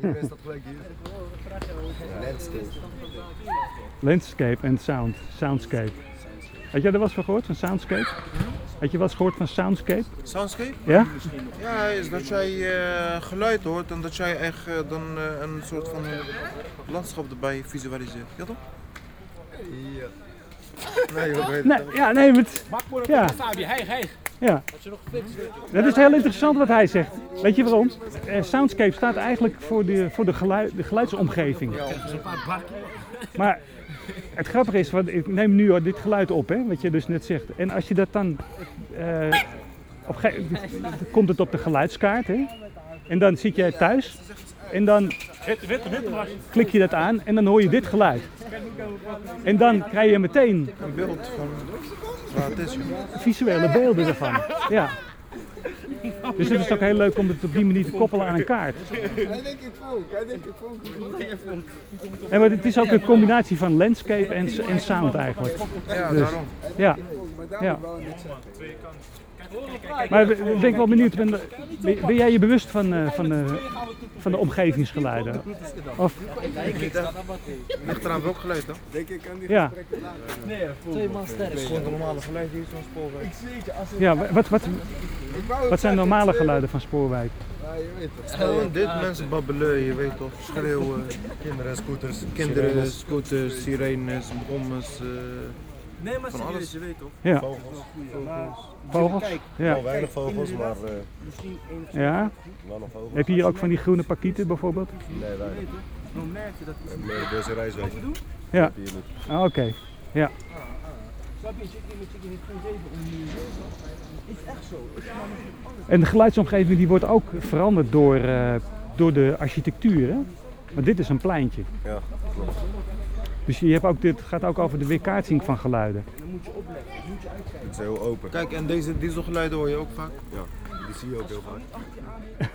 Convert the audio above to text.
Dat gelijk hier. Landscape. Landscape en sound. Soundscape. Had jij er wat van gehoord, van soundscape? Had je wat gehoord van soundscape? Soundscape? Ja? Ja, is dat jij eh, geluid hoort en dat jij echt eh, dan eh, een soort van landschap erbij visualiseert. Ja toch? Ja. Nee, Nee, ja, nee, maar het- ja, Fabi, hey, hey. Ja. Dat is heel interessant wat hij zegt. Weet je waarom? Eh, soundscape staat eigenlijk voor de, voor de, geluid, de geluidsomgeving. Maar het grappige is, want ik neem nu dit geluid op, hè, wat je dus net zegt. En als je dat dan. eh, op komt het op de geluidskaart, hè? En dan zit jij thuis. En dan klik je dat aan en dan hoor je dit geluid. En dan krijg je meteen Een beeld van is. visuele beelden ervan. Ja. Dus het is ook heel leuk om het op die manier te koppelen aan een kaart. Hij denkt ik volk, hij denkt ik volk. En maar het is ook een combinatie van landscape en, en sound eigenlijk. Ja, Dus. daarom. Ja. Ja. Maar ben ben ik wel benieuwd, ben, jij je bewust van, eh, van, de, van de omgevingsgeluiden? Of, Ligt eraan welk geluid dan? Denk ik aan die Ja. later. Het is gewoon het normale geluid hier zo'n spoorweg. Ik zie je als ja, wat, wat, wat zijn normale eh, geluiden van Spoorwijk? Ja, je weet het. Gewoon dit, mensen babbelen, je weet toch, schreeuwen. Kinderen, scooters. Kinderen, scooters, sirenes, brommers, eh, Nee, maar Van serieus, alles. je weet toch? Ja, Vogels. vogels? Ja. Wel weinig vogels, maar eh, Misschien één of ja. wel nog vogels. Heb je hier ook van die groene pakieten bijvoorbeeld? Nee, weinig. Dan merk je dat hebben meer deze reisweg. Ja. Hier niet. Ah, Oké, ja. Snap je, chicken heeft geen zeven om. Is echt zo. En de geluidsomgeving die wordt ook veranderd door, eh, door de architectuur. Hè? Maar dit is een pleintje. Ja, klopt. Dus je hebt ook, dit gaat ook over de weerkaatsing van geluiden. Dan moet je opletten. Dan moet je uitkijken. Het is heel open. Kijk, en deze dieselgeluiden hoor je ook vaak. Ja, die zie je ook heel vaak.